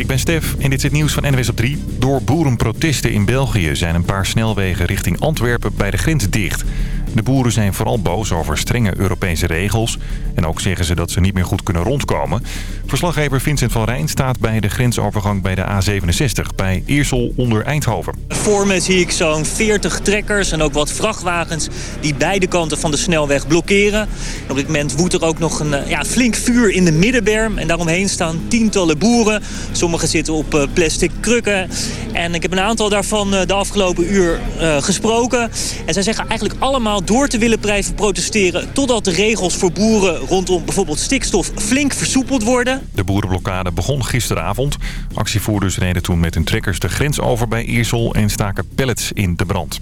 ik ben Stef en dit is het nieuws van NWS op 3. Door boerenprotesten in België zijn een paar snelwegen richting Antwerpen bij de grens dicht. De boeren zijn vooral boos over strenge Europese regels. En ook zeggen ze dat ze niet meer goed kunnen rondkomen. Verslaggever Vincent van Rijn staat bij de grensovergang bij de A67 bij Eersel onder Eindhoven. Voor me zie ik zo'n 40 trekkers en ook wat vrachtwagens die beide kanten van de snelweg blokkeren. op dit moment woedt er ook nog een ja, flink vuur in de middenberm. En daaromheen staan tientallen boeren. Sommigen zitten op eh, plastic krukken. En ik heb een aantal daarvan eh, de afgelopen uur gesproken. En zij zeggen eigenlijk allemaal door te willen blijven protesteren... totdat de regels voor boeren rondom bijvoorbeeld stikstof flink versoepeld worden. De boerenblokkade begon gisteravond. Actievoerders reden toen met hun trekkers de grens over bij Iersel... en staken pellets in de brand.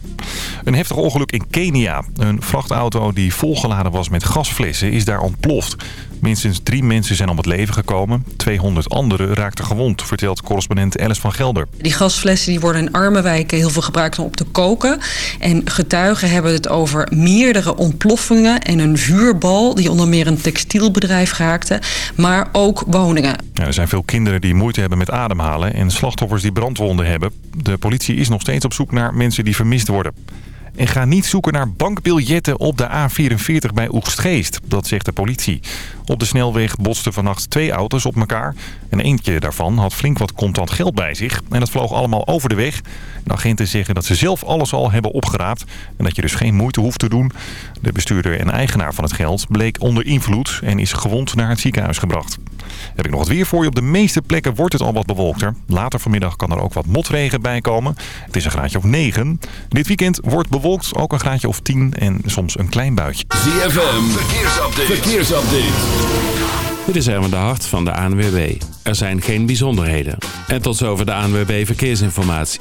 Een heftig ongeluk in Kenia. Een vrachtauto die volgeladen was met gasflessen is daar ontploft. Minstens drie mensen zijn om het leven gekomen. 200 anderen raakten gewond, vertelt correspondent Alice van Gelder. Die gasflessen die worden in arme wijken heel veel gebruikt om op te koken. En getuigen hebben het over meerdere ontploffingen en een vuurbal... die onder meer een textielbedrijf raakte, maar ook woningen. Er zijn veel kinderen die moeite hebben met ademhalen... en slachtoffers die brandwonden hebben. De politie is nog steeds op zoek naar mensen die vermist worden. En ga niet zoeken naar bankbiljetten op de A44 bij Oegstgeest. Dat zegt de politie. Op de snelweg botsten vannacht twee auto's op elkaar. En eentje daarvan had flink wat contant geld bij zich. En dat vloog allemaal over de weg. De agenten zeggen dat ze zelf alles al hebben opgeraapt. En dat je dus geen moeite hoeft te doen. De bestuurder en eigenaar van het geld bleek onder invloed en is gewond naar het ziekenhuis gebracht. Heb ik nog wat weer voor je. Op de meeste plekken wordt het al wat bewolkter. Later vanmiddag kan er ook wat motregen bij komen. Het is een graadje of 9. Dit weekend wordt bewolkt ook een graadje of 10 en soms een klein buitje. ZFM, verkeersupdate. verkeersupdate. Dit is Erwin de Hart van de ANWB. Er zijn geen bijzonderheden. En tot zover de ANWB Verkeersinformatie.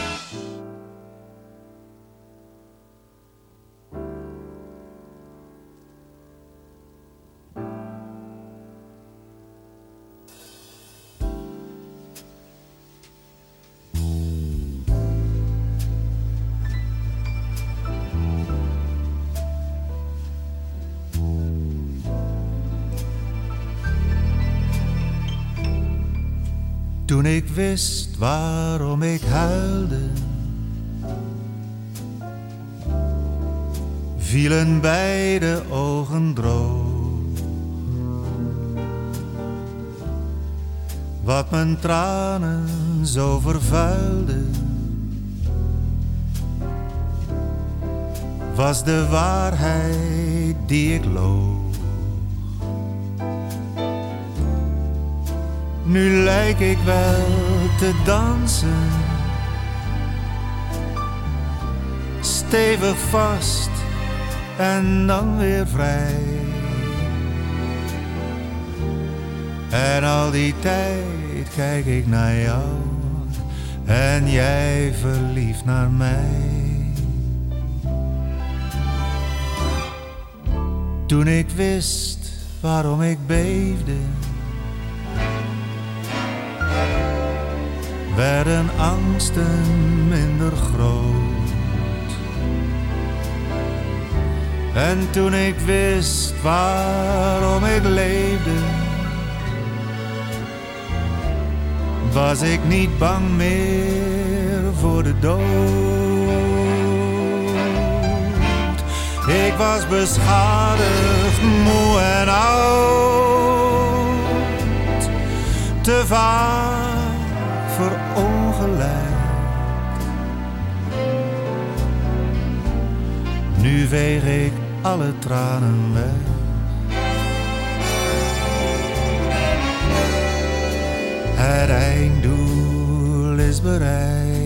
Toen ik wist waarom ik huilde, vielen beide ogen droog. Wat mijn tranen zo vervuilde, was de waarheid die ik loog. Nu lijk ik wel te dansen. Stevig vast en dan weer vrij. En al die tijd kijk ik naar jou en jij verliefd naar mij. Toen ik wist waarom ik beefde werden angsten minder groot. En toen ik wist waarom ik leefde, was ik niet bang meer voor de dood. Ik was beschadigd, moe en oud, te vaak Nu veeg ik alle tranen weg. Het einddoel is bereikt.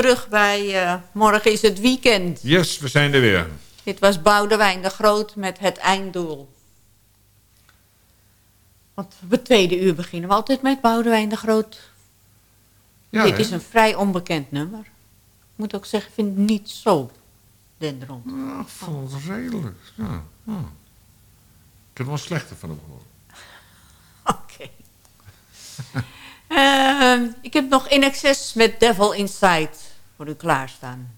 Terug bij eh, Morgen is het weekend. Yes, we zijn er weer. Dit was Boudewijn de Groot met het einddoel. Want op het tweede uur beginnen we altijd met Boudewijn de Groot. Ja, Dit is een vrij onbekend nummer. Ik moet ook zeggen, ik vind het niet zo denderend. Ja, valt redelijk. Ja, ja. Ik heb wel slechter van hem gehoord. Oké. Ehm, ik heb nog In Excess met Devil Inside voor u klaarstaan.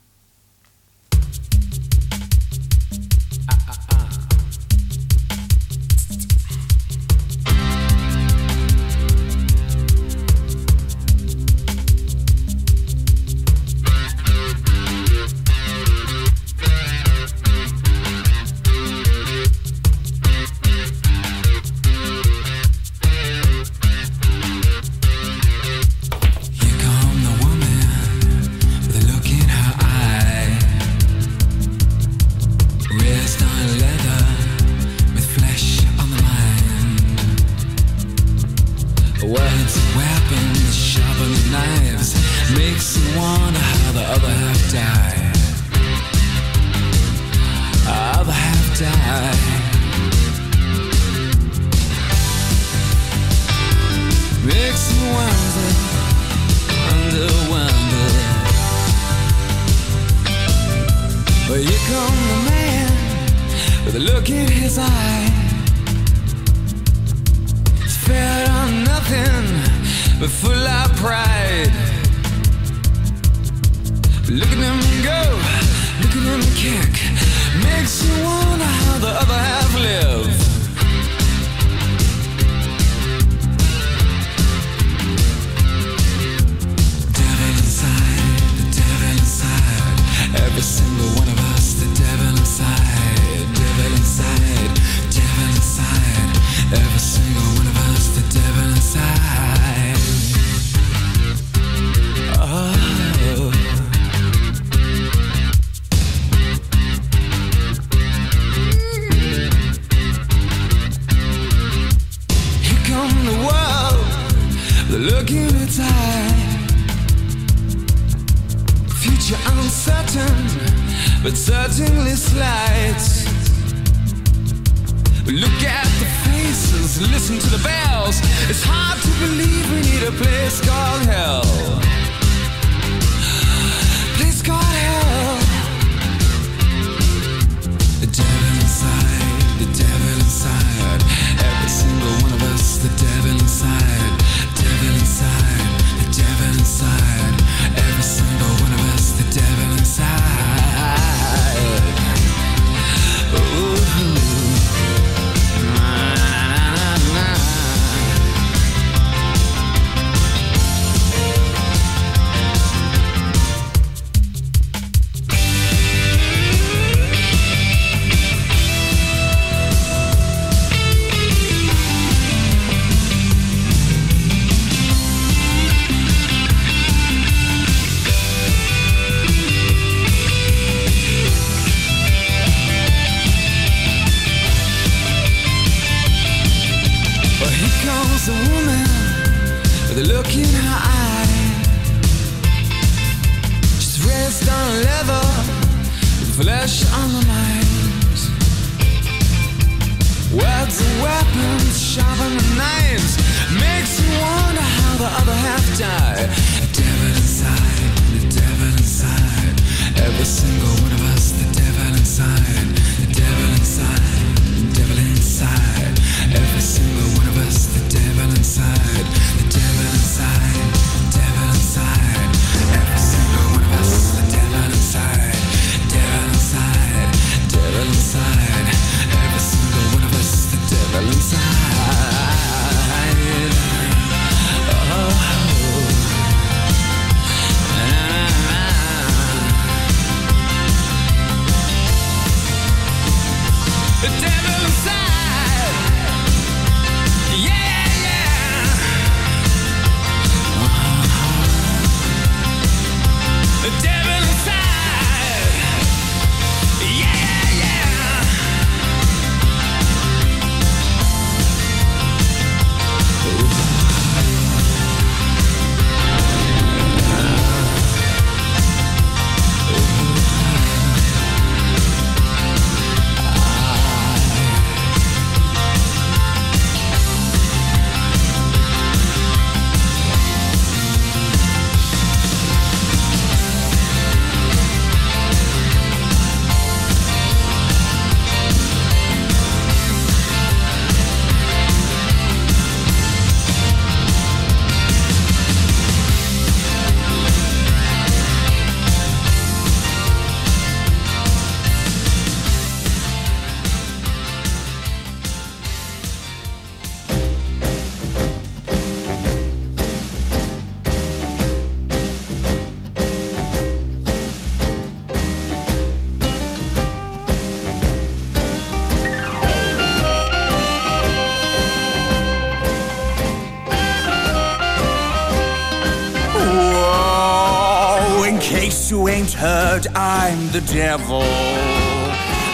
Heard, I'm the devil.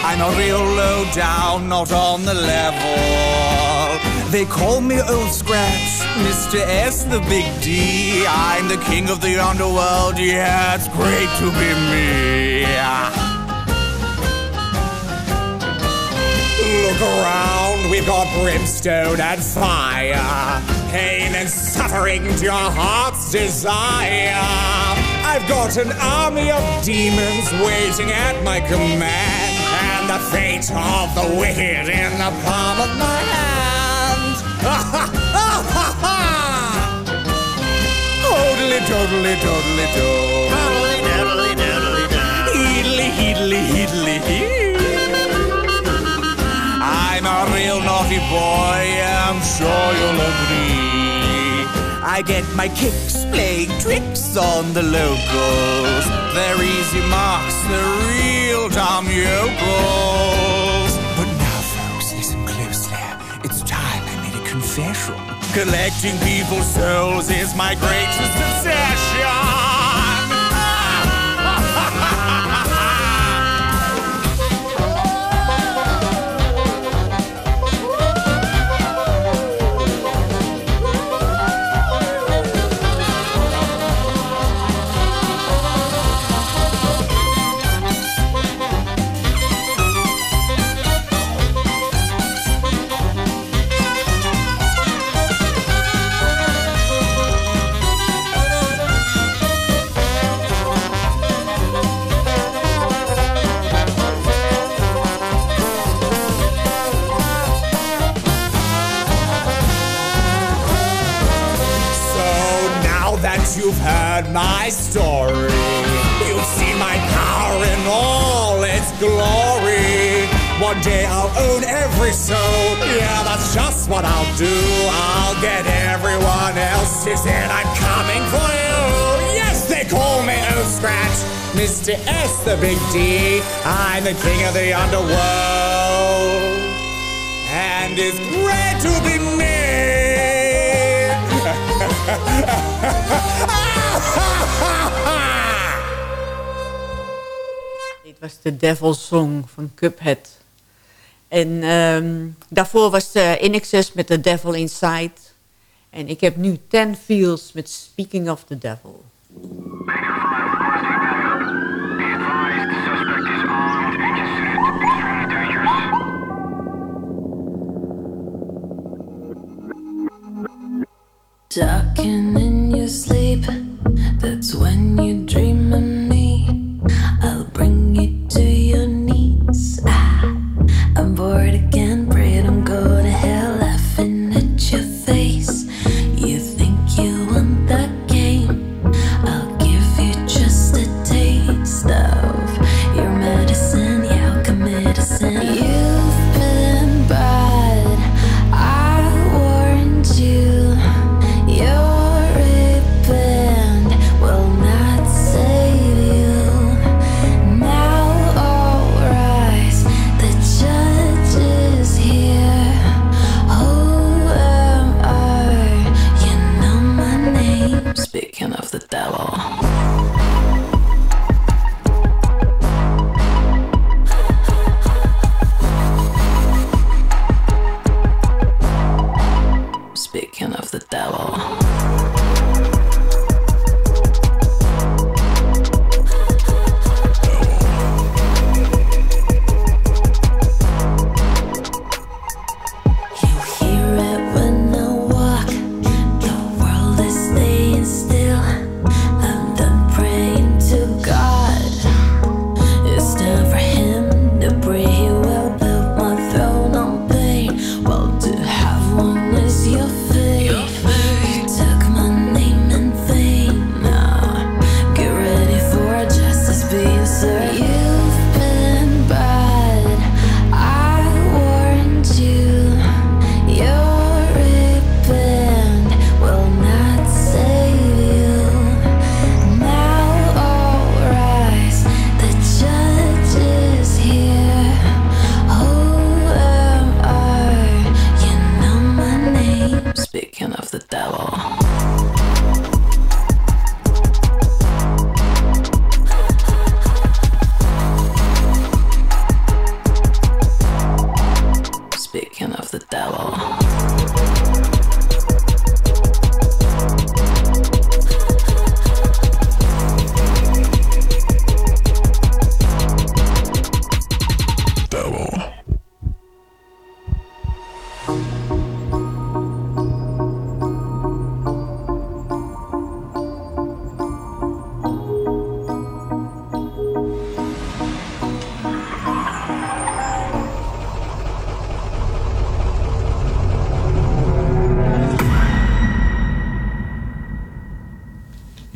I'm a real low down, not on the level. They call me Old Scratch, Mr. S, the big D. I'm the king of the underworld, yeah, it's great to be me. Look around, we've got brimstone and fire, pain and suffering to your heart's desire. I've got an army of demons waiting at my command, and the fate of the wicked in the palm of my hand. Dodely do. Heedly heedly heedly hee. I'm a real naughty boy, I'm sure you'll agree. I get my kicks playing tricks on the locals. They're easy marks, they're real dumb yokels. But now, folks, listen closely. It's time I made a confession. Collecting people's souls is my greatest obsession. Every soul. Yeah, that's just what I'll do. I'll get everyone else to say I'm coming for you. Yes, they call me Old Scratch. Mr. S, the big D. I'm the king of the underworld. And it's great to be me. Dit was de Devil Song van Cuphead. En ehm, daarvoor was uh, In Excess met The Devil Inside. En ik heb nu Ten Fields met Speaking of the Devil. Talking in your sleep, that's when you dream of me. I'll bring you to your board again.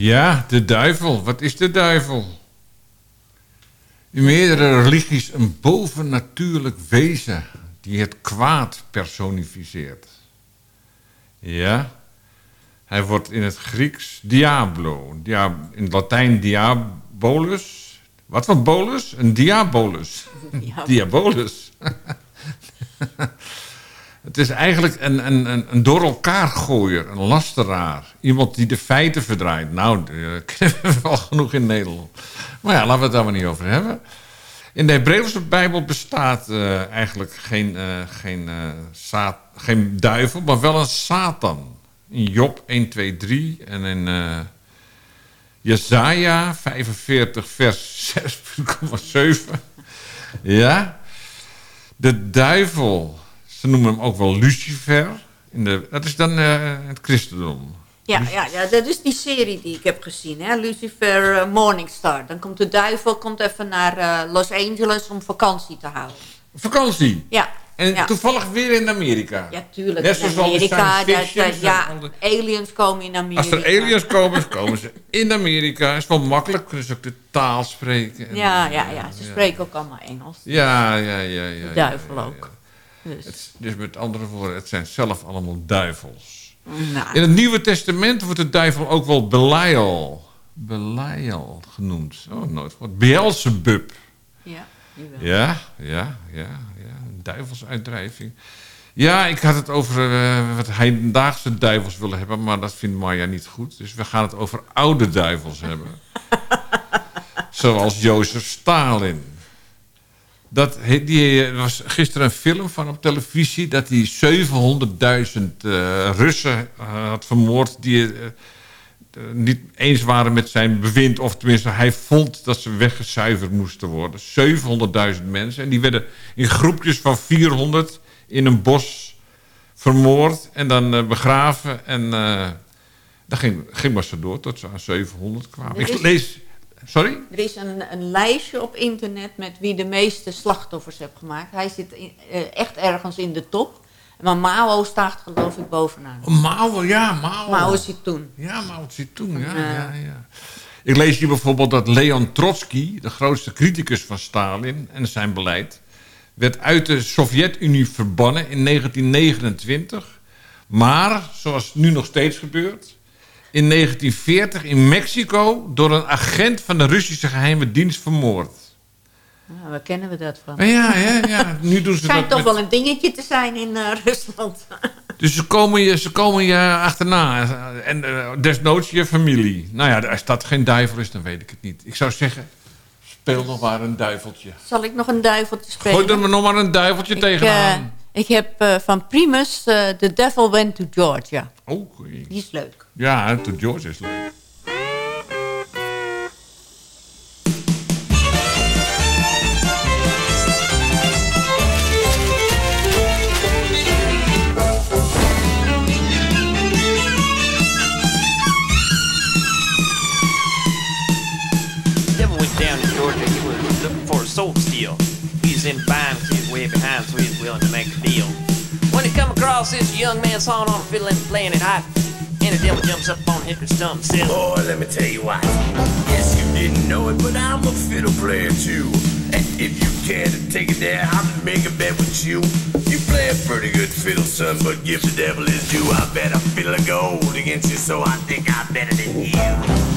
Ja, de duivel. Wat is de duivel? In meerdere religies een bovennatuurlijk wezen die het kwaad personificeert. Ja, hij wordt in het Grieks diablo, dia, in het Latijn diabolus. Wat voor bolus? Een diabolus. Ja. Diabolus. Het is eigenlijk een, een, een, door elkaar gooier, een lasteraar. Iemand die de feiten verdraait. Nou, daar kennen we wel genoeg in Nederland. Maar ja, laten we het daar maar niet over hebben. In de Hebreeuwse Bijbel bestaat eh, eigenlijk geen, eh, geen, eh, sa- geen duivel, maar wel een Satan. In Job 1, 2, 3 en in eh Jesaja 45, vers 6,7. Ja, de duivel, ze noemen hem ook wel Lucifer. In de, dat is dan eh, het christendom. Ja, ja, ja, dat is die serie die ik heb gezien. Hè? Lucifer eh, Morningstar. Dan komt de duivel komt even naar eh, Los Angeles om vakantie te houden. Vakantie? Ja. En Ja. toevallig weer in Amerika. Ja, tuurlijk. Net in zoals Amerika, dat, ja, aliens komen in Amerika. Als er aliens komen, komen ze in Amerika. Is wel makkelijk, kunnen ze ook de taal spreken. En- Ja, ja, ja. Ze spreken ook allemaal Engels. Ja, ja, ja. ja, De duivel ja, ja, ook. Dus. Het, dus met andere woorden, het zijn zelf allemaal duivels. Nou, In het Nieuwe Testament wordt de duivel ook wel Belial. Belial genoemd. Oh, nooit gehoord. Beelzebub. ja. Ja, ja, ja, ja. Duivelsuitdrijving. Ja, ik had het over eh, wat heidendaagse duivels willen hebben, maar dat vindt Maya niet goed. Dus we gaan het over oude duivels hebben. Zoals Jozef Stalin. Dat, die eh, was gisteren een film van op televisie... dat hij 700.000 eh, Russen eh, had vermoord... die niet eens waren met zijn bewind... of tenminste, hij vond dat ze weggezuiverd moesten worden. 700.000 mensen. En die werden in groepjes van 400 in een bos vermoord... en dan begraven. En dan ging, ging maar zo door tot ze aan 700 kwamen. Er Ik lees... Sorry? Er is een, een lijstje op internet met wie de meeste slachtoffers heeft gemaakt. Hij zit in- eh, echt ergens in de top. Maar Mao staat geloof ik bovenaan. Oh, Mao, ja, Mao. Mao Zedong. Ja, Mao Zedong, ja, Ja. ja, ja. Ik lees hier bijvoorbeeld dat Leon Trotsky, de grootste criticus van Stalin en zijn beleid, werd uit de Sovjet-Unie verbannen in 1929. Maar, zoals nu nog steeds gebeurt, in 1940 in Mexico door een agent van de Russische geheime dienst vermoord. Nou, waar kennen we dat van? Ja, ja, ja. Nu doen ze Schijnt dat toch met- wel een dingetje te zijn in eh, Rusland. Dus ze komen, je, ze komen je achterna. En eh, desnoods je familie. Nou ja, als dat geen duivel is, dan weet ik het niet. Ik zou zeggen, speel nog maar een duiveltje. Zal ik nog een duiveltje spelen? Gooi er nog maar een duiveltje ik, tegenaan. eh, ik heb eh, van Primus eh, The Devil Went to Georgia. Oh, goeie. Die is leuk. Ja, to George is leuk. Across this young man sawing on a fiddle and playing it hot, and the devil jumps up on Hickory stump and says, Boy, let me tell you what. Yes, you didn't know it, but I'm a fiddle player too. And if you care to take it there, I'll make a bet with you. You play a pretty good fiddle, son, but give the devil his due. I bet a fiddle of gold against you, so I think I'm better than you.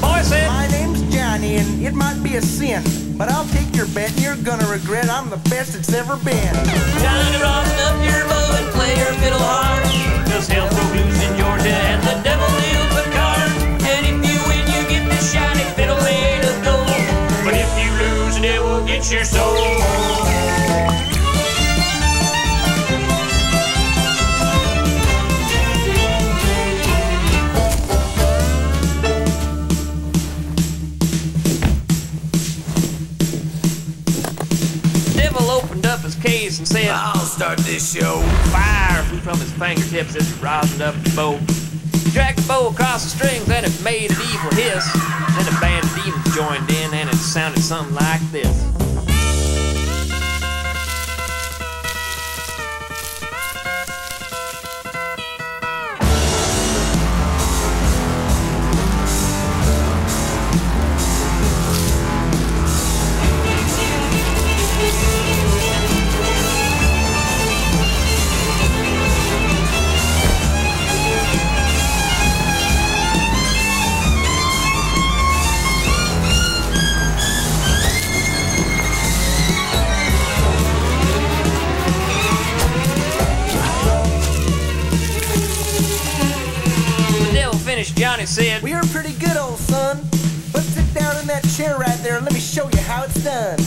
Boy said, My name's Johnny, and it might be a sin, but I'll take your bet, and you're gonna regret I'm the best it's ever been. Johnny, rosin up your bow and play your fiddle hard. Cause hell broke loose in Georgia and the devil deals the card. And if you win, you get this shiny fiddle made of gold. But if you lose, the devil gets your soul. And I'll start this show. Fire flew from his fingertips as he rosined up the bow. He dragged the bow across the strings and it made an evil hiss. Then a band of demons joined in and it sounded something like this. Johnny said, We are pretty good, old son. But sit down in that chair right there and let me show you how it's done.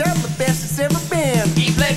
I'm the best it's ever been. He played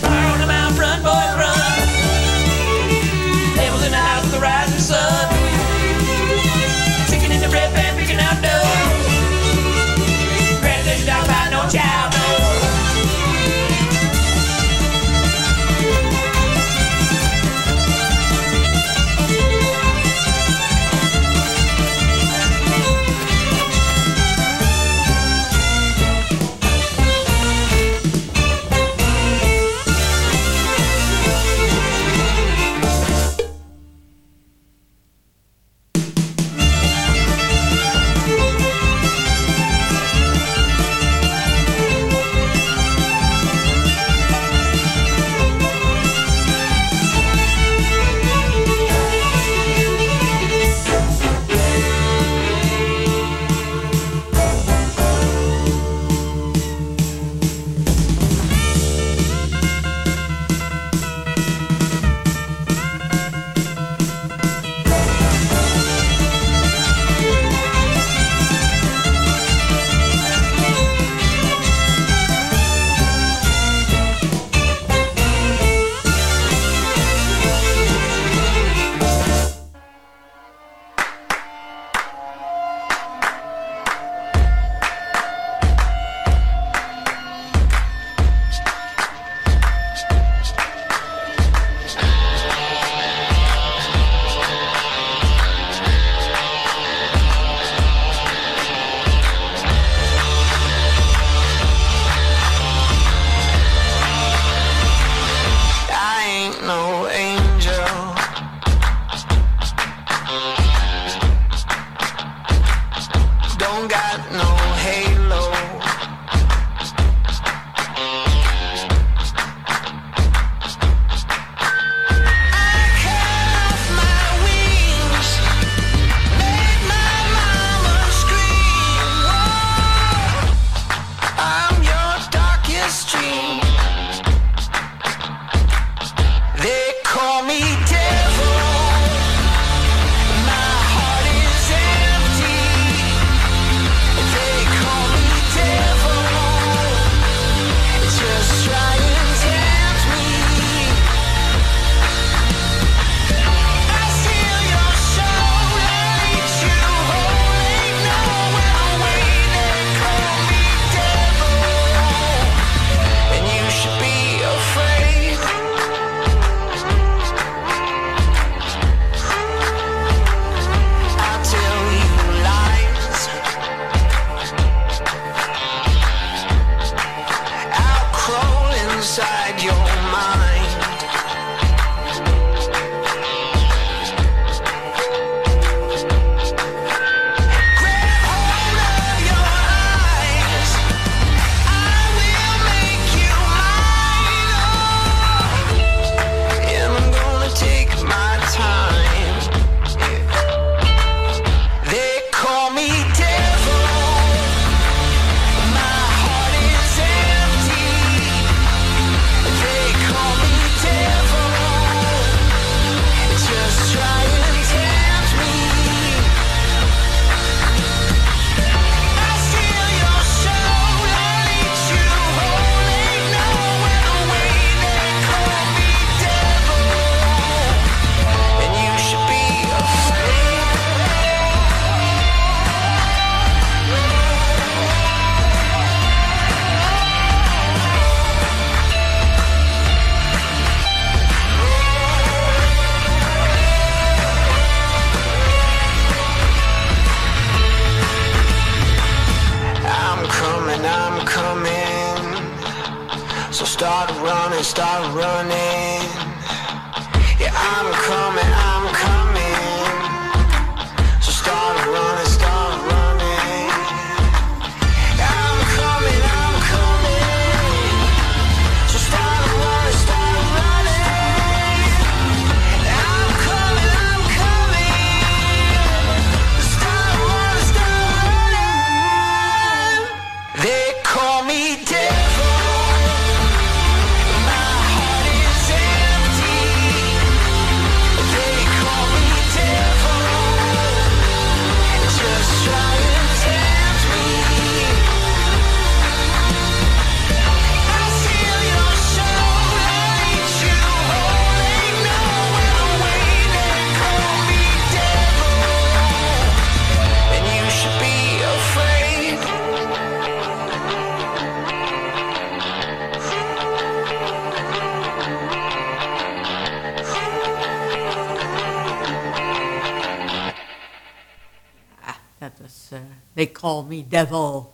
call me devil.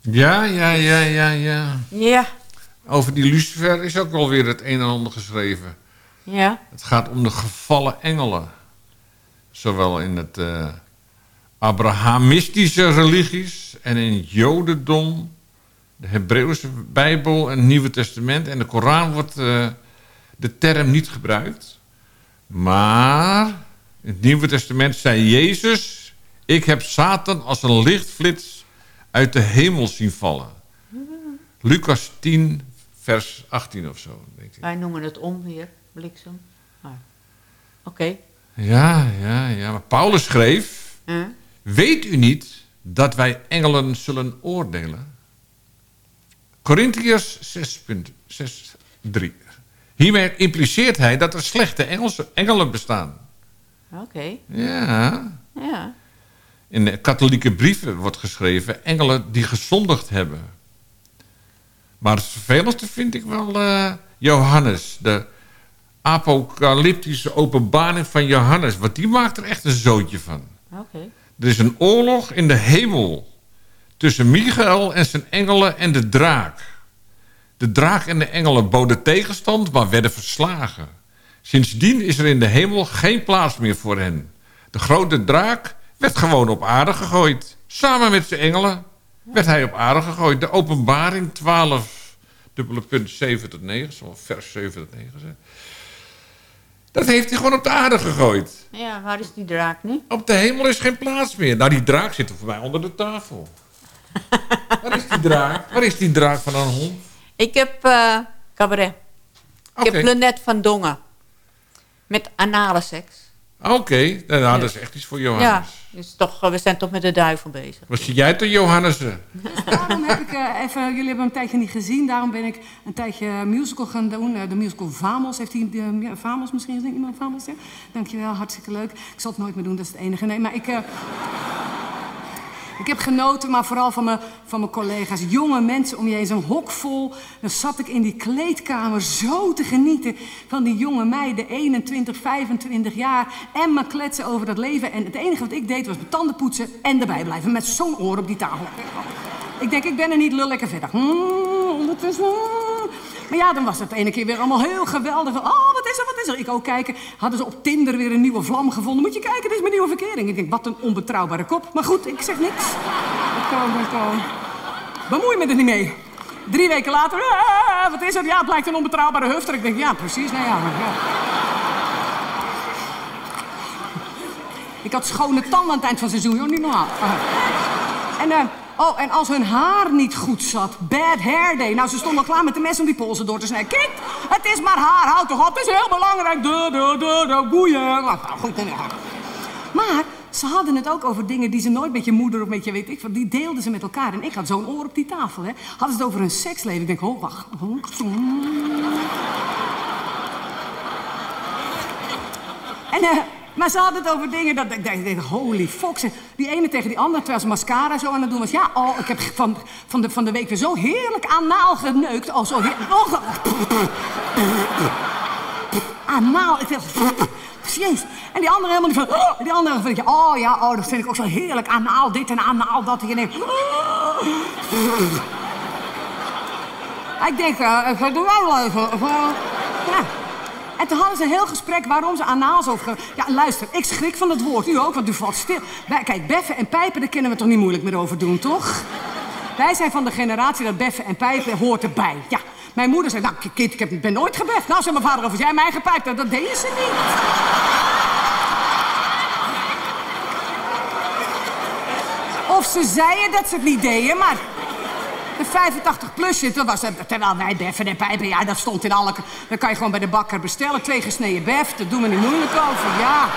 Ja, ja, ja, ja, ja. Ja, Over die Lucifer is ook alweer het een en ander geschreven. ja. Het gaat om de gevallen engelen. Zowel in het eh, Abrahamistische religies en in het Jodendom, de Hebreeuwse Bijbel en het Nieuwe Testament. En de Koran wordt eh, de term niet gebruikt. Maar in het Nieuwe Testament zei Jezus... Ik heb Satan als een lichtflits uit de hemel zien vallen. Lucas 10, vers 18 of zo, denk ik. Wij noemen het onweer, bliksem. Maar, Oké. Ja, ja, ja. Maar Paulus schreef... Huh? Weet u niet dat wij engelen zullen oordelen? Corinthiërs 6.6.3 Hiermee impliceert hij dat er slechte engelen bestaan. Oké. Ja. Ja. In de katholieke brieven wordt geschreven... engelen die gezondigd hebben. Maar het vervelendste vind ik wel eh, Johannes. De apocalyptische openbaring van Johannes. Want die maakt er echt een zootje van. Oké. Er is een oorlog in de hemel tussen Michael en zijn engelen en de draak. De draak en de engelen boden tegenstand, maar werden verslagen. Sindsdien is er in de hemel geen plaats meer voor hen. De grote draak werd gewoon op aarde gegooid. Samen met zijn engelen werd hij op aarde gegooid. De openbaring 12, dubbele punt 7 tot 9, zoals vers 7 tot 9 zijn. Dat heeft hij gewoon op de aarde gegooid. Ja, waar is die draak nu? Op de hemel is geen plaats meer. Nou, die draak zit voor mij onder de tafel. Waar is die draak? Waar is die draak van een hond? Ik heb eh, cabaret. Ik heb Lennet van Dongen. Met anale seks. Oké, nou, nou, dat is echt iets voor Johannes. Ja, dus toch, eh, we zijn toch met de duivel bezig. Wat zie jij toch, Johannessen? Daarom heb ik eh, even, jullie hebben hem een tijdje niet gezien. Daarom ben ik een tijdje musical gaan doen. Eh, de musical Vamos. Heeft hij de ja, Vamos misschien gezien? Iemand Vamos? Ja? Dankjewel, hartstikke leuk. Ik zal het nooit meer doen, dat is het enige. Nee, maar ik. eh, ik heb genoten, maar vooral van mijn, van mijn collega's. Jonge mensen om je heen, zo'n hok vol. Dan zat ik in die kleedkamer zo te genieten van die jonge meiden, 21, 25 jaar. En maar kletsen over dat leven. En het enige wat ik deed was mijn tanden poetsen en erbij blijven. Met zo'n oor op die tafel. Ik denk, ik ben er niet, lul lekker verder. Hmm, ondertussen. hmm. Maar ja, dan was het ene keer weer allemaal heel geweldig. Oh, wat is er, wat is er? Ik ook kijken. Hadden ze op Tinder weer een nieuwe vlam gevonden. Moet je kijken, dit is mijn nieuwe verkering. Ik denk, wat een onbetrouwbare kop. Maar goed, ik zeg niks. Ik kan, ik kan. Bemoei me er niet mee. Drie weken later, ah, wat is er? Ja, het blijkt een onbetrouwbare hufter. Ik denk, ja, precies. Nou ja, ja. Ik had schone tanden aan het eind van het seizoen, joh, niet normaal. Ah. En, eh, oh, en als hun haar niet goed zat, bad hair day. Nou, ze stonden klaar met de mes om die polsen door te snijden. Kind, het is maar haar, houd toch op, het is heel belangrijk. De, de, de, de, boeien. Nou, nou, goed. Maar ze hadden het ook over dingen die ze nooit met je moeder of met je weet ik wat, die deelden ze met elkaar. En ik had zo'n oor op die tafel, hè. Hadden ze het over hun seksleven. Ik denk, oh, wacht. En, eh, maar ze hadden het over dingen dat ik dacht, holy fox. Die ene tegen die andere, terwijl ze mascara zo aan het doen was. Ja, oh, ik heb van, van, de, van de week weer zo heerlijk anaal geneukt. Oh, zo heerlijk. Oh, anaal. Ik dacht, jezus. En die andere helemaal niet van, oh, die andere vind je, oh ja, oh, dat vind ik ook zo heerlijk. Anaal dit en anaal dat. En je ik denk, eh, ik ga er wel even. ja. En toen hadden ze een heel gesprek waarom ze anaal zo... Ja, luister, ik schrik van het woord. U ook, want u valt stil. Wij- Kijk, beffen en pijpen, daar kunnen we toch niet moeilijk meer over doen, toch? Wij zijn van de generatie dat beffen en pijpen hoort erbij. Ja, mijn moeder zei, nou, kind, ik heb- ben nooit gebeft. Nou, zei mijn vader, of jij mij gepijpt hebt, dat deden ze niet. Of ze zeiden dat ze het niet deden, maar... De 85-plusje, dat was, terwijl wij beffen en pijpen, ja, dat stond in alle... Dan kan je gewoon bij de bakker bestellen, twee gesneden bef, daar doen we niet moeilijk over, ja.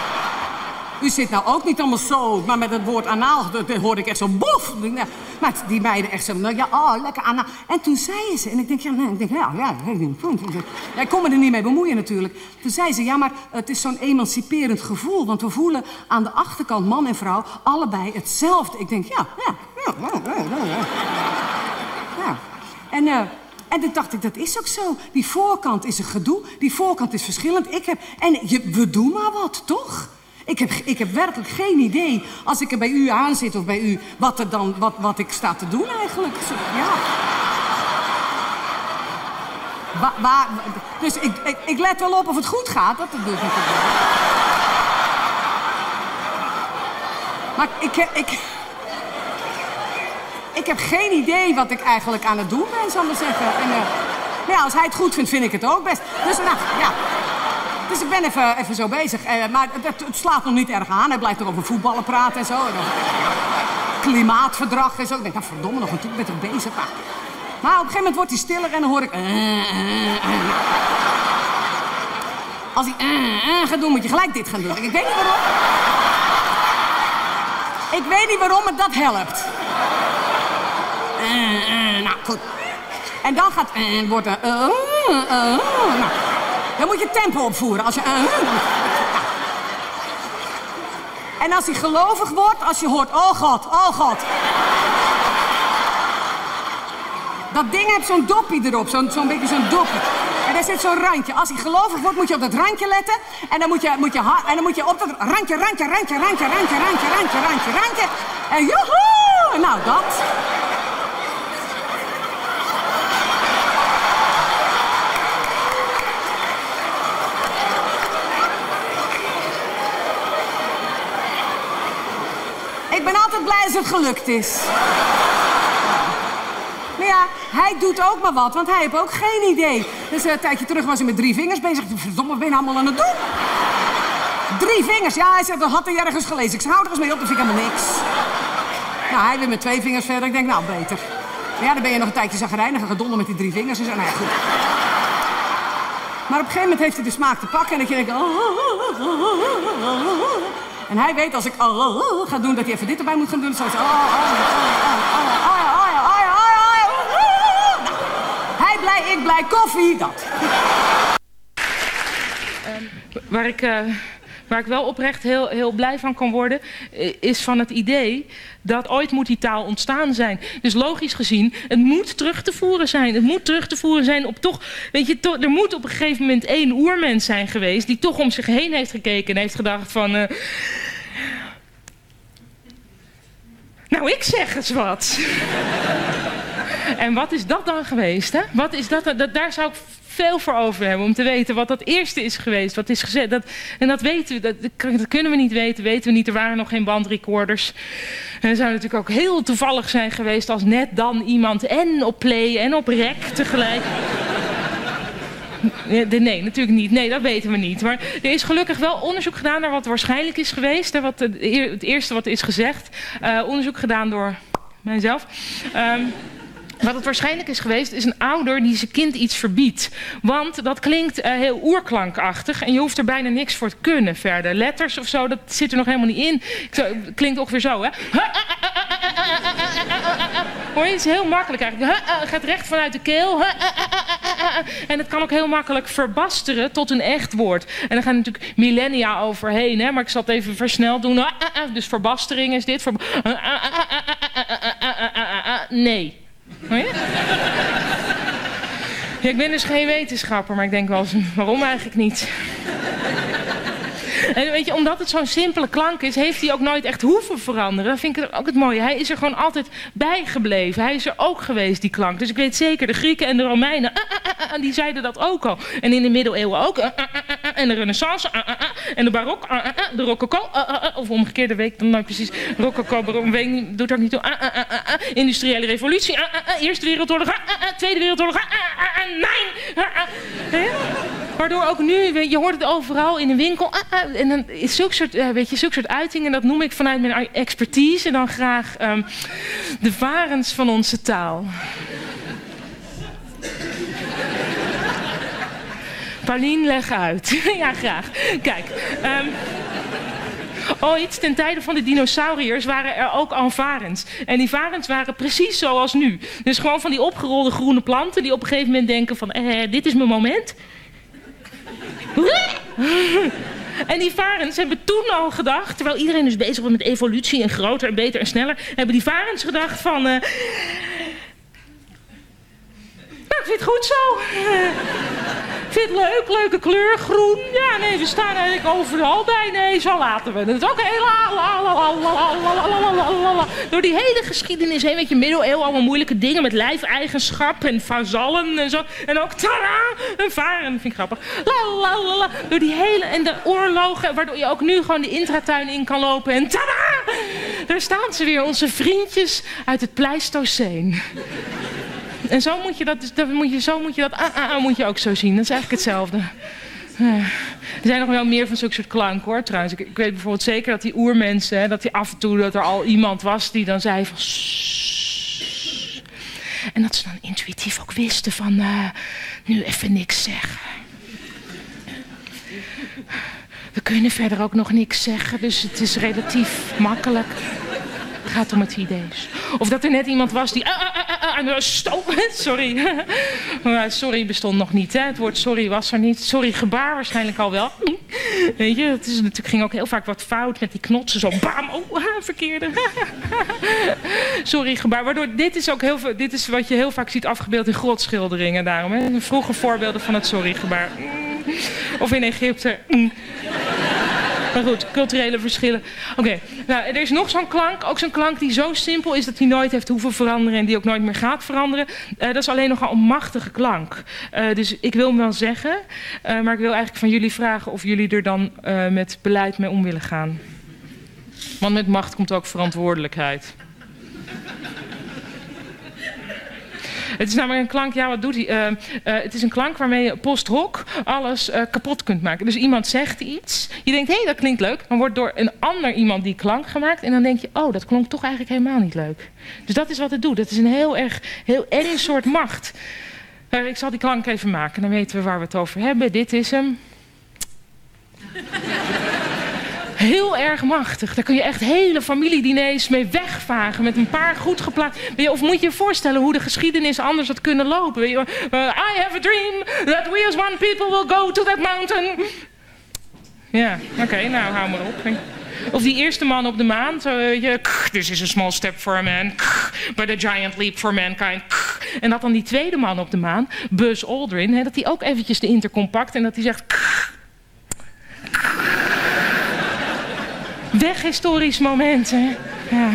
U zit nou ook niet allemaal zo, maar met het woord anaal, dat, dat hoorde ik echt zo boef. Maar die meiden echt zo, nou ja, oh, lekker anaal. En toen zei ze, en ik denk, ja, nee, ik denk, ja, ja, ja, ik kon me er niet mee bemoeien natuurlijk. Toen zei ze, ja, maar het is zo'n emanciperend gevoel, want we voelen aan de achterkant, man en vrouw, allebei hetzelfde. Ik denk, ja, ja, ja, ja, ja, ja, ja. En, eh, en toen dacht ik, dat is ook zo. Die voorkant is een gedoe. Die voorkant is verschillend. Ik heb... En je, we doen maar wat, toch? Ik heb, ik heb werkelijk geen idee, als ik er bij u aan zit of bij u, wat, er dan, wat, wat ik sta te doen eigenlijk. Zo, Ja. Dus ik, ik, ik let wel op of het goed gaat, dat doe ik natuurlijk wel. Maar ik, ik, ik heb geen idee wat ik eigenlijk aan het doen ben, zal ik zeggen. En, eh, ja, als hij het goed vindt, vind ik het ook best. Dus, nou, ja. dus ik ben even, even zo bezig. Eh, maar het, het slaat nog niet erg aan. Hij blijft nog over voetballen praten en zo. Klimaatverdrag en zo. Ik denk, nou verdomme, nog ik ben toch bezig. Maar, maar op een gegeven moment wordt hij stiller en dan hoor ik... eh. Als hij gaat doen, moet je gelijk dit gaan doen. Ik weet niet waarom. Ik weet niet waarom het dat helpt. Eh, eh, nou, goed. En dan gaat... eh, wordt er... nou, dan moet je tempo opvoeren. Als je... En als hij gelovig wordt, als je hoort... Oh God, oh God. Dat ding heeft zo'n doppie erop. Zo'n zo'n beetje zo'n doppie. En daar zit zo'n randje. Als hij gelovig wordt, moet je op dat randje letten. En dan moet je, moet je, en dan moet je op dat randje, randje, randje, randje, randje, randje, randje, randje, randje. En joehoe! Nou, dat. Ik als het gelukt is. Maar ja, hij doet ook maar wat, want hij heeft ook geen idee. Dus eh, een tijdje terug was hij met drie vingers bezig. Verdomme, ben je nou allemaal aan het doen? Drie vingers, ja, hij zegt, dat had hij ergens gelezen. Ik zeg, hou er eens mee op, dat vind ik helemaal niks. Nou, hij weer met twee vingers verder. Ik denk, nou, beter. Maar ja, dan ben je nog een tijdje zagrijnig en gedonder met die drie vingers. En zo, nou ja, goed. Maar op een gegeven moment heeft hij de smaak te pakken en dan denk ik... En hij weet als ik ga doen, dat hij even dit erbij moet gaan doen. Zoals... Hij blij, ik blij, koffie, dat. Waar ik, eh, waar ik wel oprecht heel, heel blij van kan worden, i- is van het idee dat ooit moet die taal ontstaan zijn. Dus logisch gezien, het moet terug te voeren zijn. Het moet terug te voeren zijn op toch, weet je, er moet op een gegeven moment één oermens zijn geweest die toch om zich heen heeft gekeken en heeft gedacht van. eh, nou, ik zeg eens wat. En wat is dat dan geweest? Hè? Wat is dat, dat? Daar zou ik veel voor over hebben. Om te weten wat dat eerste is geweest. Wat is gezet. Dat, en dat weten we. Dat, dat kunnen we niet weten. Weten we niet. Er waren nog geen bandrecorders. En het zou natuurlijk ook heel toevallig zijn geweest. Als net dan iemand en op play en op rec tegelijk. Nee, natuurlijk niet. Nee, dat weten we niet. Maar er is gelukkig wel onderzoek gedaan naar wat waarschijnlijk is geweest. Wat het eerste wat is gezegd. Eh, onderzoek gedaan door mijzelf. Ehm, wat het waarschijnlijk is geweest, is een ouder die zijn kind iets verbiedt. Want dat klinkt eh, heel oerklankachtig en je hoeft er bijna niks voor te kunnen verder. Letters of zo, dat zit er nog helemaal niet in. Het klinkt ongeveer zo, hè? Hoor je, het is heel makkelijk eigenlijk. Gaat recht vanuit de keel. En het kan ook heel makkelijk verbasteren tot een echt woord. En daar gaan natuurlijk millennia overheen, hè? maar ik zal het even versneld doen. Dus verbastering is dit. Nee. Ja, ik ben dus geen wetenschapper, maar ik denk wel eens, waarom eigenlijk niet? En weet je, omdat het zo'n simpele klank is, heeft hij ook nooit echt hoeven veranderen. Vind ik ook het mooie. Hij is er gewoon altijd bijgebleven. Hij is er ook geweest, die klank. Dus ik weet zeker, de Grieken en de Romeinen, ah, ah, ah, ah, die zeiden dat ook al. En in de middeleeuwen ook. ah, ah, ah, ah, en de renaissance, ah, ah, ah, en de barok, ah, ah, ah, de rococo, ah, ah, ah, of omgekeerd, dat weet ik dan nooit precies. Rococo, barok, doet ook niet toe. Ah, ah, ah, ah, ah, industriële revolutie, ah, ah, ah, Eerste Wereldoorlog, ah, ah, ah, Tweede Wereldoorlog, ah, ah, ah, ah, nee! Ah, ah. Waardoor ook nu, je hoort het overal in de winkel. En dan is zulke soort, eh, weet je, zulke soort uitingen, dat noem ik vanuit mijn expertise. En dan graag ehm, de varens van onze taal. Paulien, leg uit. ja, graag. Kijk. ehm, Ooit, ten tijde van de dinosauriërs, waren er ook al varens. En die varens waren precies zoals nu. Dus gewoon van die opgerolde groene planten die op een gegeven moment denken van... Eh, dit is mijn moment. En die varens hebben toen al gedacht, terwijl iedereen dus bezig was met evolutie en groter en beter en sneller, hebben die varens gedacht van. eh, ja, ik vind het goed zo. Ik vind het leuk, leuke kleur, groen. Ja, nee, we staan eigenlijk overal bij. Nee, zo laten we het ook. la Door die hele geschiedenis heen, weet je, middeleeuwen, allemaal moeilijke dingen met lijfeigenschap en vazallen en zo. En ook tada, een varen, vind ik grappig. La, Door die hele, en de oorlogen, waardoor je ook nu gewoon de intratuin in kan lopen en tada! Daar staan ze weer, onze vriendjes uit het Pleistoceen. En zo moet je dat, dus- dat moet je, zo moet je dat, ah, ah, ah, moet je ook zo zien. Dat is eigenlijk hetzelfde. Ja. Er zijn nog wel meer van zulke soort klanken hoor, trouwens. Ik, weet bijvoorbeeld zeker dat die oermensen, dat die af en toe dat er al iemand was die dan zei van. En dat ze dan intuïtief ook wisten van eh, nu even niks zeggen. We kunnen verder ook nog niks zeggen, dus het is relatief makkelijk. Het gaat om het idee. Of dat er net iemand was die... ah, ah, sto- sorry. Sorry bestond nog niet. Hè? Het woord sorry was er niet. Sorry gebaar waarschijnlijk al wel. Weet je, het is natuurlijk ging ook heel vaak wat fout met die knotsen. Zo bam, oh, verkeerde. sorry gebaar. Waardoor dit is ook heel veel... Dit is wat je heel vaak ziet afgebeeld in grotschilderingen daarom. Hè? Voorbeelden van het sorry gebaar. Mm. Of in Egypte. Maar goed, culturele verschillen. Oké, nou, er is nog zo'n klank. Ook zo'n klank die zo simpel is dat hij nooit heeft hoeven veranderen... en die ook nooit meer gaat veranderen. Eh, dat is alleen nogal een machtige klank. Eh, dus ik wil hem wel zeggen. eh, maar ik wil eigenlijk van jullie vragen of jullie er dan met beleid mee om willen gaan. Want met macht komt ook verantwoordelijkheid. Het is namelijk een klank, ja, wat doet hij? Eh, eh, het is een klank waarmee je post hoc alles eh, kapot kunt maken. Dus iemand zegt iets, je denkt, hé, hey, dat klinkt leuk. Dan wordt door een ander iemand die klank gemaakt. En dan denk je, oh, dat klonk toch eigenlijk helemaal niet leuk. Dus dat is wat het doet. Het is een heel erg, heel eng soort macht. Eh, ik zal die klank even maken, dan weten we waar we het over hebben. Dit is hem. Heel erg machtig. Daar kun je echt hele familiediners mee wegvagen. Met een paar goed geplaatst. Of moet je je voorstellen hoe de geschiedenis anders had kunnen lopen. Uh, I have a dream that we as one people will go to that mountain. Ja, oké, nou hou maar op. Of die eerste man op de maan. Je, this is a small step for a man. But a giant leap for mankind. En dat dan die tweede man op de maan, Buzz Aldrin. Dat hij ook eventjes de intercom pakt en dat hij zegt... Weg historisch moment, hè? Ja.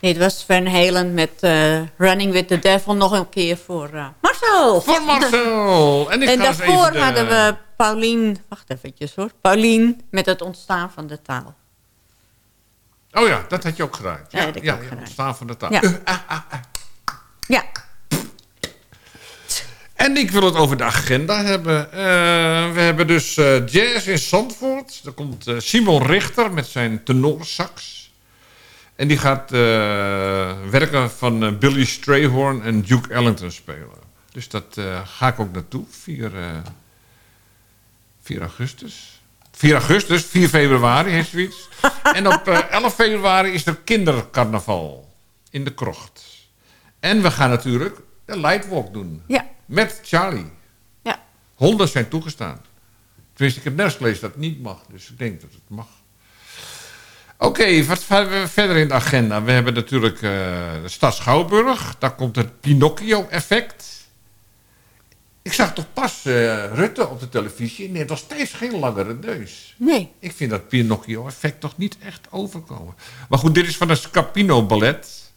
Nee, het was Van Halen met eh, Running with the Devil nog een keer voor eh, Marcel. Voor Marcel. En, ik daarvoor de- hadden we Paulien... Wacht eventjes hoor. Paulien met het ontstaan van de taal. Oh ja, dat had je ook gedaan. Ja, Ja, dat heb ik ja, ook ja, gedaan. ontstaan van de taal. Ja. Eh, ah, ah, ah. Ja. En ik wil het over de agenda hebben. We hebben dus jazz in Zandvoort. Daar komt Simon Richter met zijn tenorsax. En die gaat eh, werken van eh, Billy Strayhorn en Duke Ellington spelen. Dus dat eh, ga ik ook naartoe. 4, eh 4 augustus. 4 augustus, 4 februari heeft zoiets. en op eh, 11 februari is er kindercarnaval in de krocht. En we gaan natuurlijk de Lightwalk doen. Ja. Met Charlie. Ja. Honden zijn toegestaan. Tenminste, ik heb nergens gelezen dat het niet mag. Dus ik denk dat het mag. Oké, wat hebben we verder in de agenda? We hebben natuurlijk eh, de stad Schouwburg. Daar komt het Pinocchio-effect. Ik zag toch pas eh, Rutte op de televisie. Nee, nog steeds geen langere neus. Nee. Ik vind dat Pinocchio-effect toch niet echt overkomen. Maar goed, dit is van een Scapino-ballet.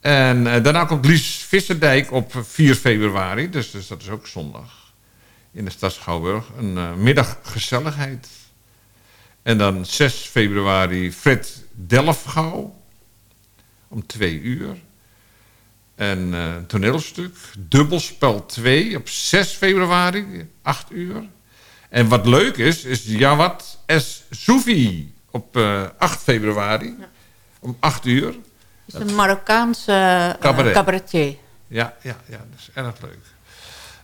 En eh, daarna komt Lies Visserdijk op 4 februari. Dus, dus dat is ook zondag. In de stad Schouwburg. Een eh, middag gezelligheid. En dan 6 februari Fred Delfgauw. Om 2 uur. En eh, een toneelstuk. Dubbelspel 2 op 6 februari. 8 uur. En wat leuk is, is Jawad S. Soufi op eh, 8 februari. Om 8 uur. Het is een Marokkaanse Cabaret. cabaretier. Ja, ja, ja, dat is erg leuk.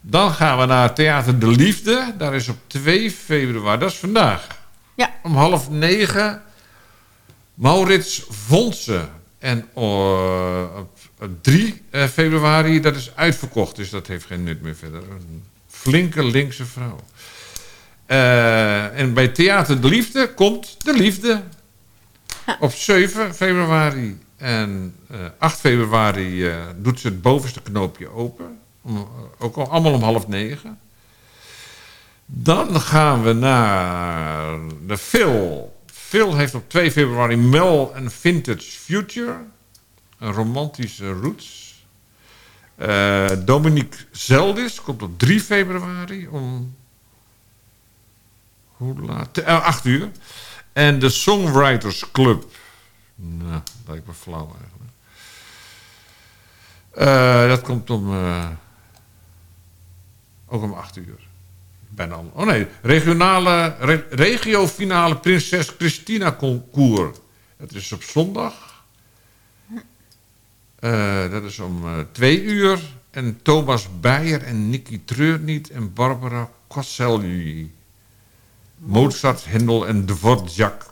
Dan gaan we naar Theater de Liefde. Daar is op 2 februari, dat is vandaag. Ja. Om half negen Maurits Vonsen. En eh, op op 3 eh, februari, dat is uitverkocht. Dus dat heeft geen nut meer verder. Een flinke linkse vrouw. Eh, en bij Theater de Liefde komt de liefde. Op 7 februari en eh 8 februari doet ze het bovenste knoopje open. Om, ook al, allemaal om half negen. Dan gaan we naar de Phil. Phil heeft op 2 februari Mel en Vintage Future. Een romantische roots. Eh, Dominique Zeldis komt op 3 februari om... Hoe laat? Eh, 8 uur. En de Songwriters Club. Nou, lijkt me flauw eigenlijk. Eh, dat komt om... eh, ook om 8 uur. Bijna. Oh nee, regionale, re- regio-finale Prinses Christina Concours. Dat is op zondag. Eh, dat is om eh, twee uur. En Thomas Beyer en Nicky Treurniet en Barbara Kosselji. Mozart, Hendel en Dvorak,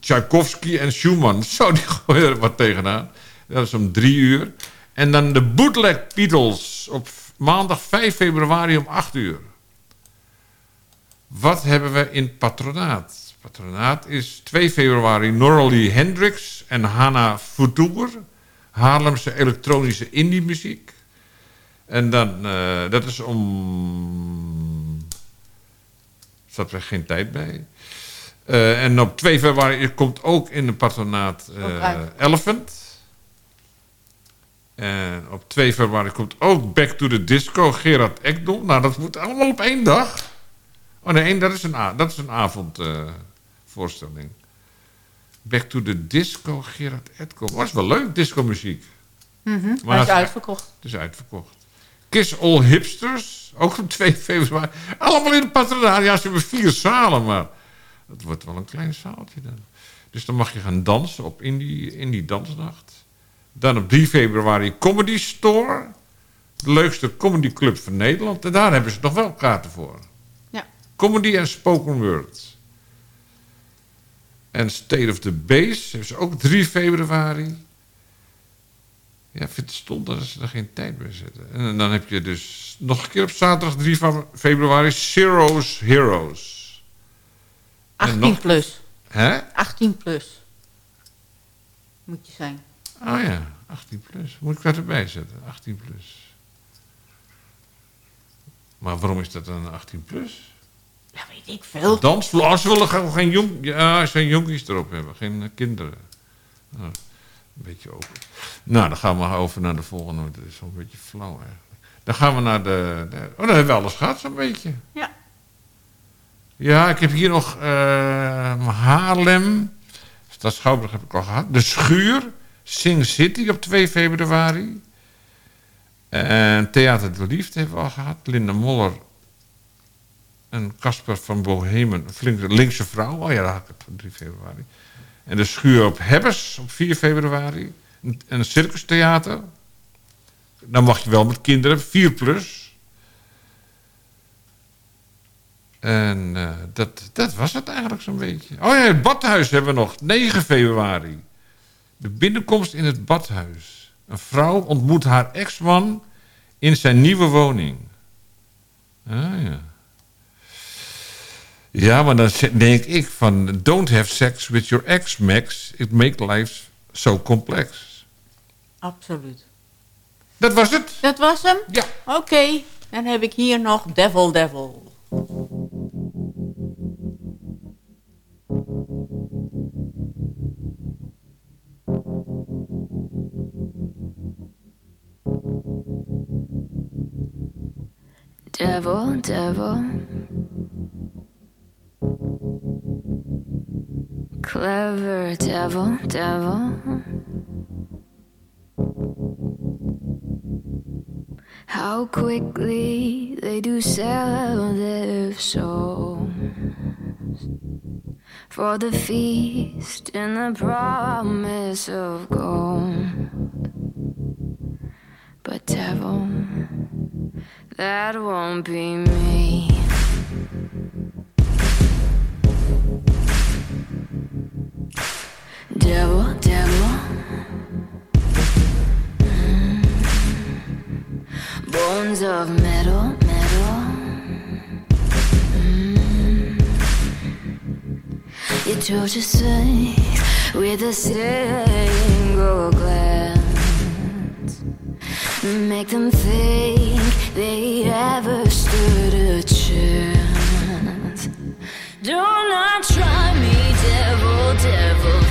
Tchaikovsky en Schumann. Zo, die gooien er wat tegenaan. Dat is om drie uur. En dan de Bootleg Beatles op maandag 5 februari om 8 uur. Wat hebben we in patronaat? Patronaat is 2 februari Norley Hendricks en Hannah Futur. Haarlemse elektronische indie muziek. En dan, eh, dat is om... Zat er geen tijd bij. Eh, en op 2 februari komt ook in de patronaat uit. Elephant. En op 2 februari komt ook Back to the Disco, Gerard Ekdom. Nou, dat moet allemaal op één dag. Oh nee, dat is een, dat is een avondvoorstelling. Back to the Disco, Gerard Ekdom. Was wel leuk, disco muziek. Mhm, Maar Hij is het- uitverkocht. Het is uitverkocht. Kiss All Hipsters, ook op 2 februari. Allemaal in de patronaat. Ja, ze hebben vier zalen, maar dat wordt wel een klein zaaltje dan. Dus dan mag je gaan dansen op in die, in die dansnacht. Dan op 3 februari Comedy Store. De leukste comedyclub van Nederland. En daar hebben ze nog wel kaarten voor. Comedy en spoken word. En State of the Base hebben ze ook 3 februari. Ja, ik vind het stom dat ze er geen tijd bij zetten. En dan heb je dus nog een keer op zaterdag 3 van februari Zero's Heroes. En 18 nog- plus. Hè? 18 plus. Moet je zijn. Oh ja, 18 plus. Moet ik dat erbij zetten? 18 plus. Maar waarom is dat dan 18 plus? Ja, weet ik veel. Dansvloer. Ze willen gewoon geen, jong, ja, jonkies erop hebben. Geen eh, kinderen. Oh. Een beetje open. Nou, dan gaan we over naar de volgende. Dat is wel een beetje flauw eigenlijk. Dan gaan we naar de... de oh, dan hebben we alles gehad zo'n beetje. Ja. Ja, ik heb hier nog eh, Haarlem. Stad Schouwburg heb ik al gehad. De Schuur. Sing City op 2 februari. En Theater de Liefde hebben we al gehad. Linda Moller en Casper van Bohemen. Een flinke linkse vrouw. Oh ja, had ik op 3 februari. En de Schuur op Hebbers op 4 februari. En een circustheater. Dan mag je wel met kinderen. 4 plus. En eh, dat, dat was het eigenlijk zo'n beetje. Oh ja, het badhuis hebben we nog. 9 februari. De binnenkomst in het badhuis. Een vrouw ontmoet haar ex-man in zijn nieuwe woning. Ah ja. Ja, maar dan denk ik van... Don't have sex with your ex, Max. It makes life so complex. Absoluut. Dat was het. Dat was hem? Ja. Oké, dan heb ik hier nog Devil Devil. Devil, devil. Clever devil, devil. How quickly they do sell their souls for the feast and the promise of gold. But devil, that won't be me. Devil, devil. Mm. Bones of metal, metal. Mm. You your sight with a single glance. Make them think they ever stood a chance. Do not try me, devil, devil.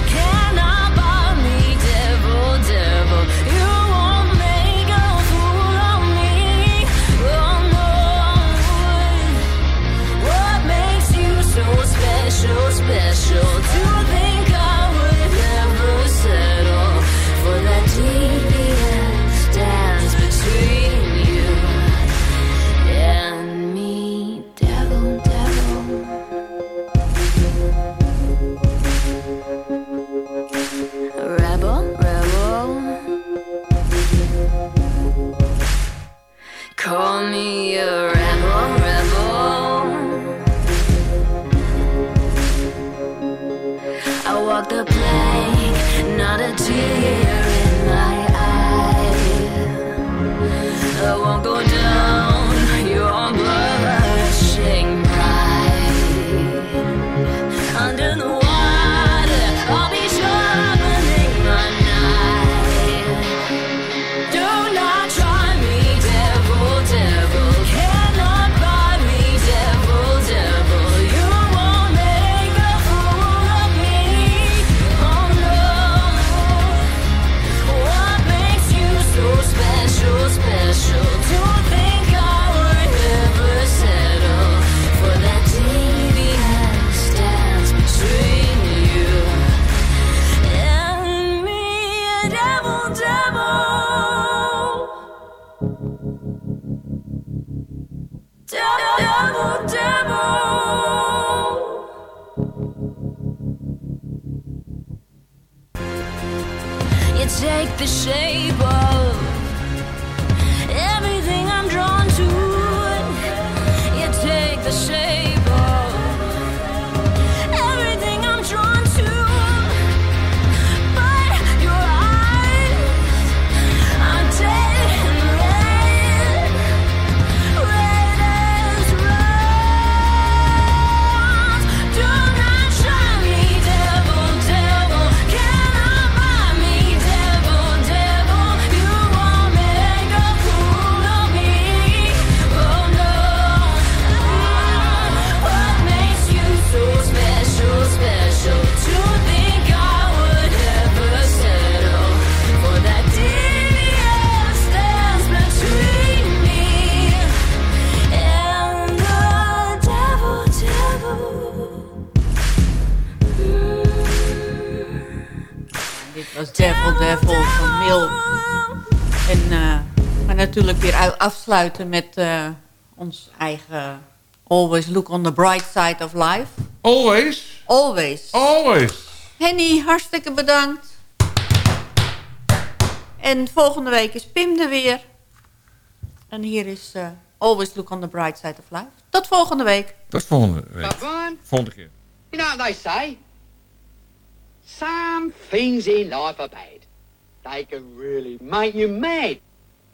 Afsluiten met eh, ons eigen Always Look on the Bright Side of Life. Always? Always. Always. Henny, hartstikke bedankt. En volgende week is Pim er weer. En hier is eh, Always Look on the Bright Side of Life. Tot volgende week. Tot volgende week. Volgende keer. you know what they say? Some things in life are bad. They can really make you mad.